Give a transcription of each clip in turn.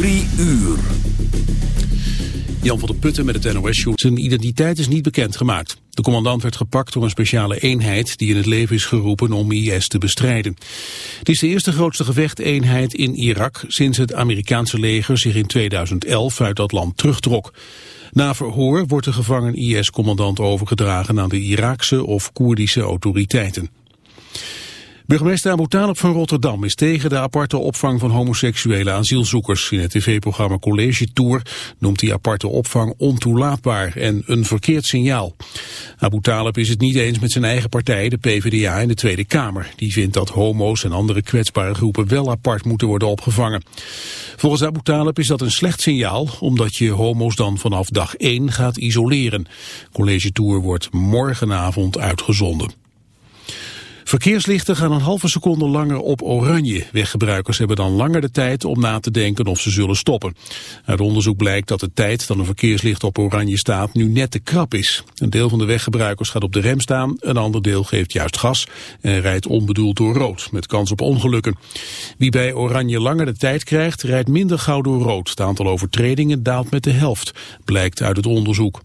Drie uur. Jan van der Putten met het NOS-show. Zijn identiteit is niet bekendgemaakt. De commandant werd gepakt door een speciale eenheid die in het leven is geroepen om IS te bestrijden. Het is de eerste grootste gevechteenheid in Irak sinds het Amerikaanse leger zich in 2011 uit dat land terugtrok. Na verhoor wordt de gevangen IS-commandant overgedragen aan de Iraakse of Koerdische autoriteiten. Burgemeester Abu Talib van Rotterdam is tegen de aparte opvang van homoseksuele asielzoekers. In het tv-programma College Tour noemt hij aparte opvang ontoelaatbaar en een verkeerd signaal. Abu Talib is het niet eens met zijn eigen partij, de PvdA, in de Tweede Kamer. Die vindt dat homo's en andere kwetsbare groepen wel apart moeten worden opgevangen. Volgens Abu Talib is dat een slecht signaal, omdat je homo's dan vanaf dag 1 gaat isoleren. College Tour wordt morgenavond uitgezonden. Verkeerslichten gaan een halve seconde langer op oranje. Weggebruikers hebben dan langer de tijd om na te denken of ze zullen stoppen. Uit onderzoek blijkt dat de tijd dat een verkeerslicht op oranje staat nu net te krap is. Een deel van de weggebruikers gaat op de rem staan, een ander deel geeft juist gas en rijdt onbedoeld door rood, met kans op ongelukken. Wie bij oranje langer de tijd krijgt, rijdt minder gauw door rood. Het aantal overtredingen daalt met de helft, blijkt uit het onderzoek.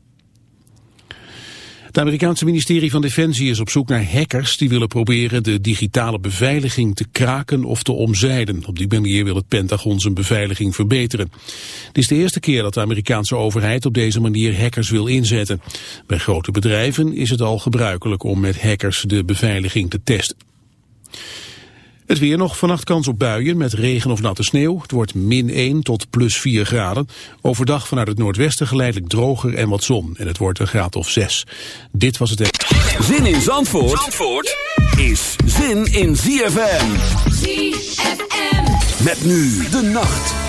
Het Amerikaanse ministerie van Defensie is op zoek naar hackers die willen proberen de digitale beveiliging te kraken of te omzeilen. Op die manier wil het Pentagon zijn beveiliging verbeteren. Het is de eerste keer dat de Amerikaanse overheid op deze manier hackers wil inzetten. Bij grote bedrijven is het al gebruikelijk om met hackers de beveiliging te testen. Het weer nog vannacht kans op buien met regen of natte sneeuw. Het wordt min 1 tot plus 4 graden. Overdag vanuit het noordwesten geleidelijk droger en wat zon. En het wordt een graad of 6. Dit was het... Zin in Zandvoort, Zandvoort is zin in ZFM. ZFM. Met nu de nacht.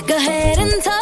Go ahead and talk.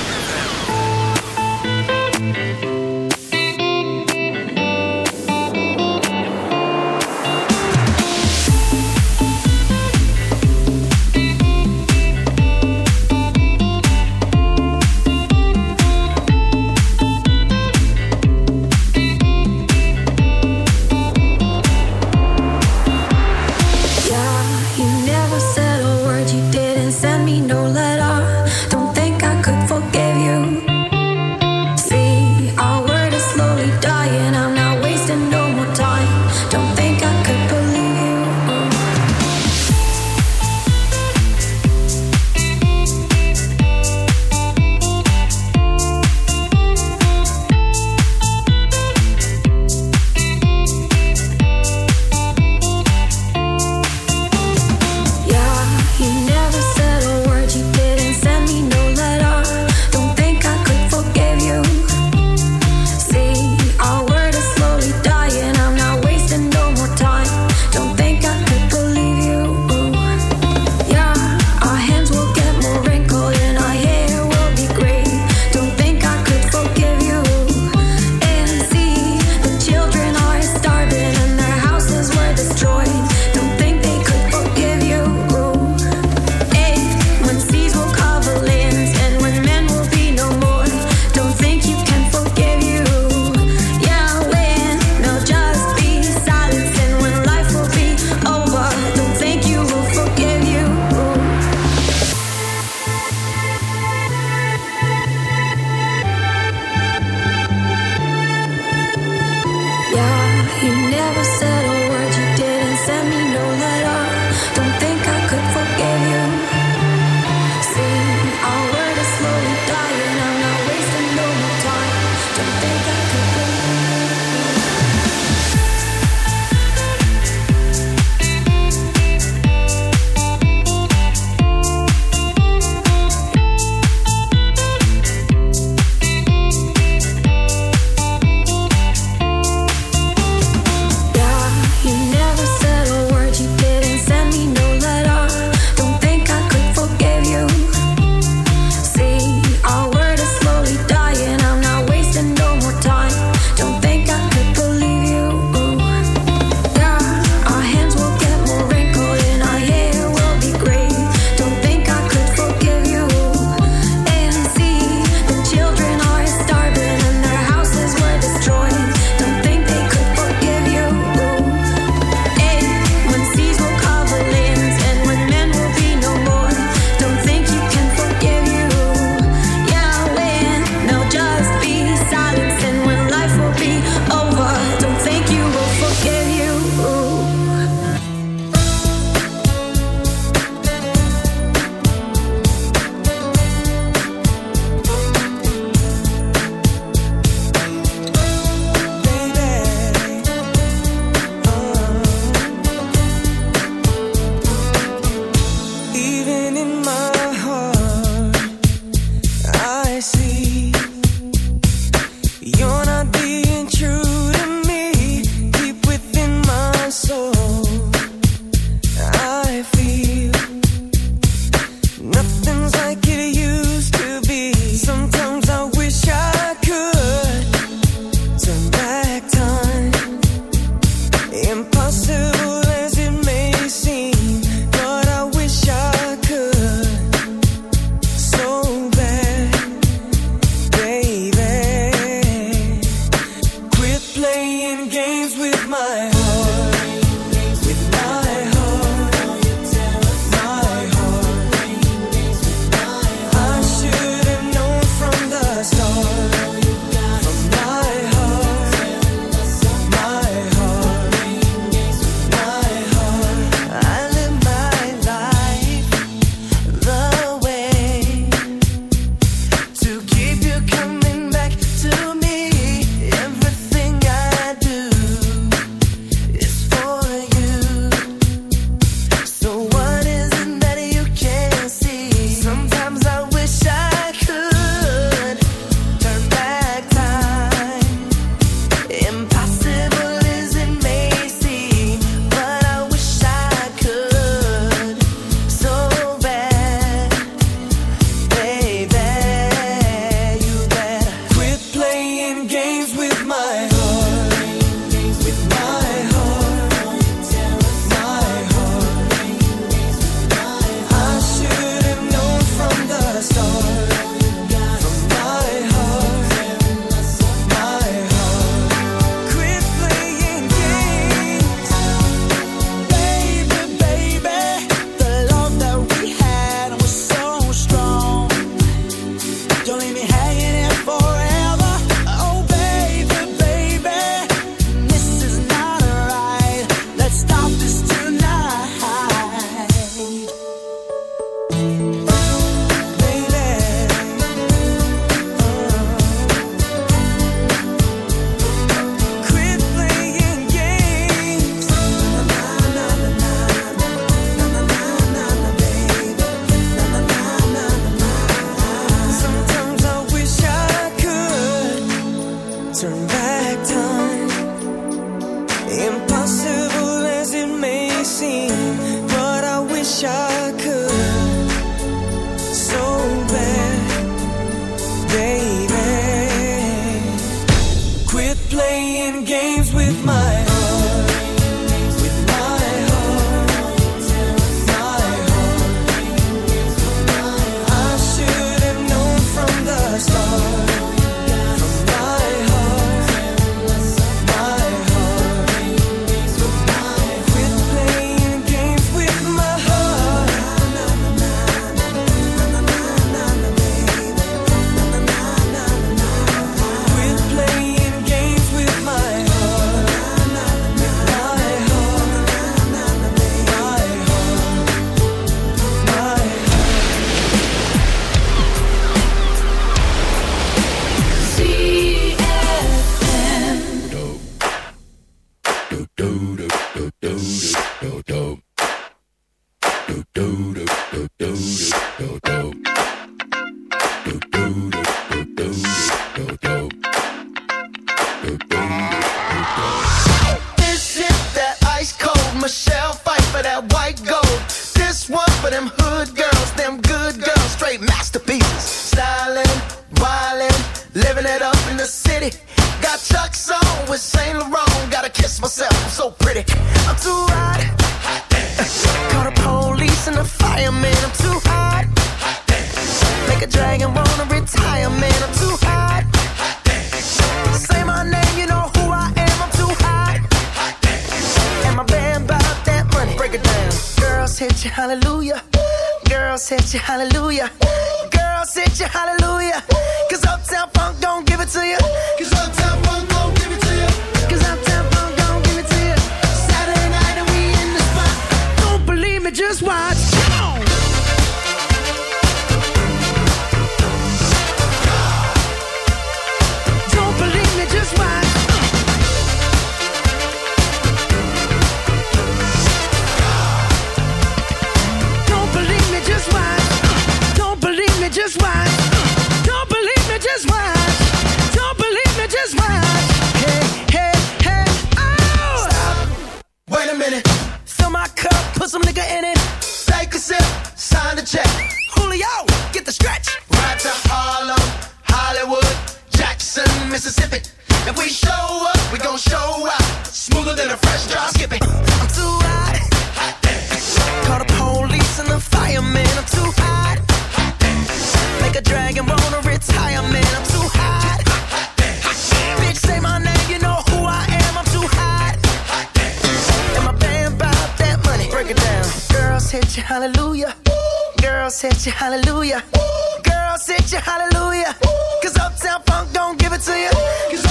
don't show out. Smoother than a fresh drop. Skip it. I'm too hot. Hot damn. Call the police and the firemen. I'm too hot. Hot damn. Make a dragon roll a retirement. I'm too hot. Hot damn. Bitch, say my name. You know who I am. I'm too hot. Hot damn. And my band bought that money. Break it down. Girls hit you, hallelujah. Ooh. Girls hit you, hallelujah. Ooh. Girls hit you, hallelujah. Ooh. Cause Uptown Funk don't give it to you. Cause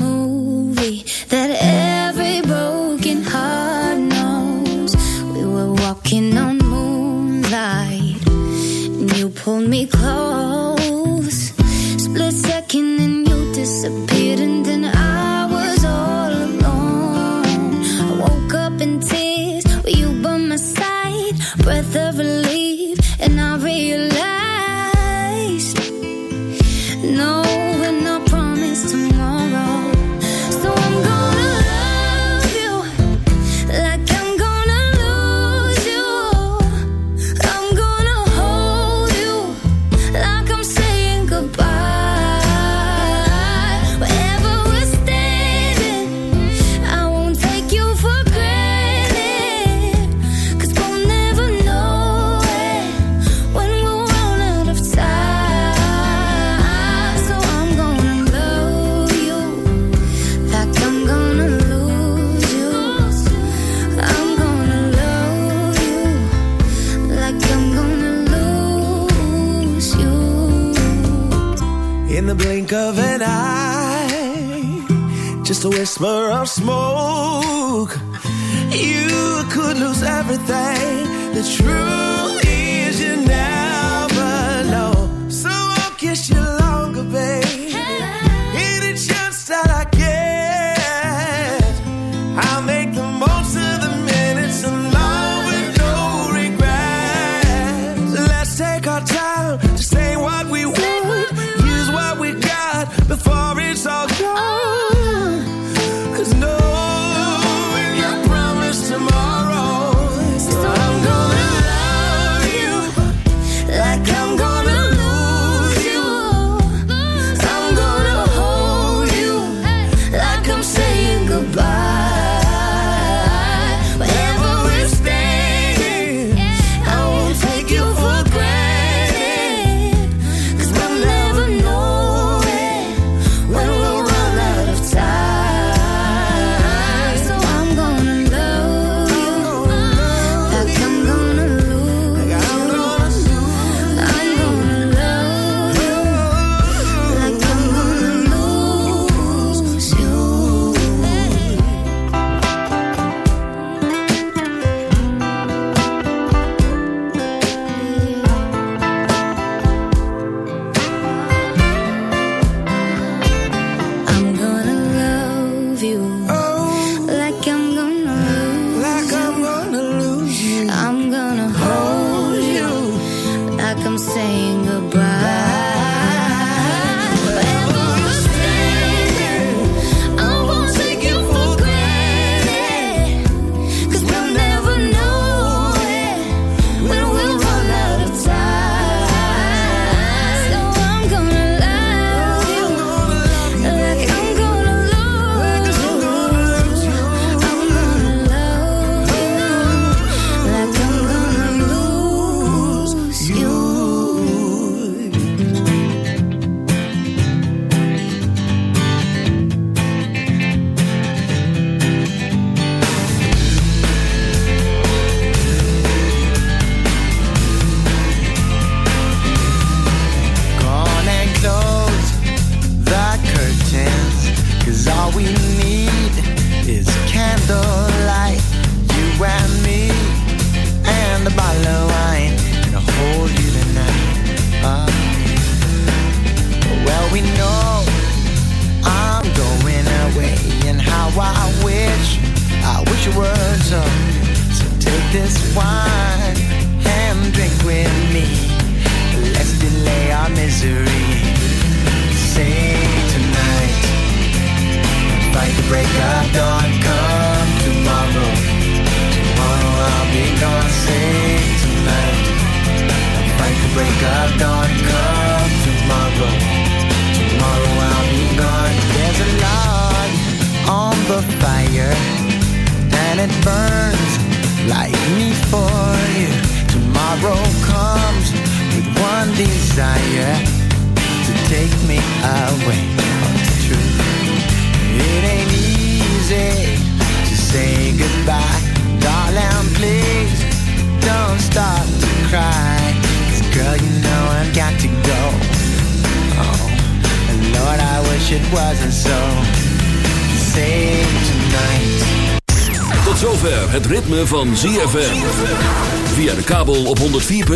the truth.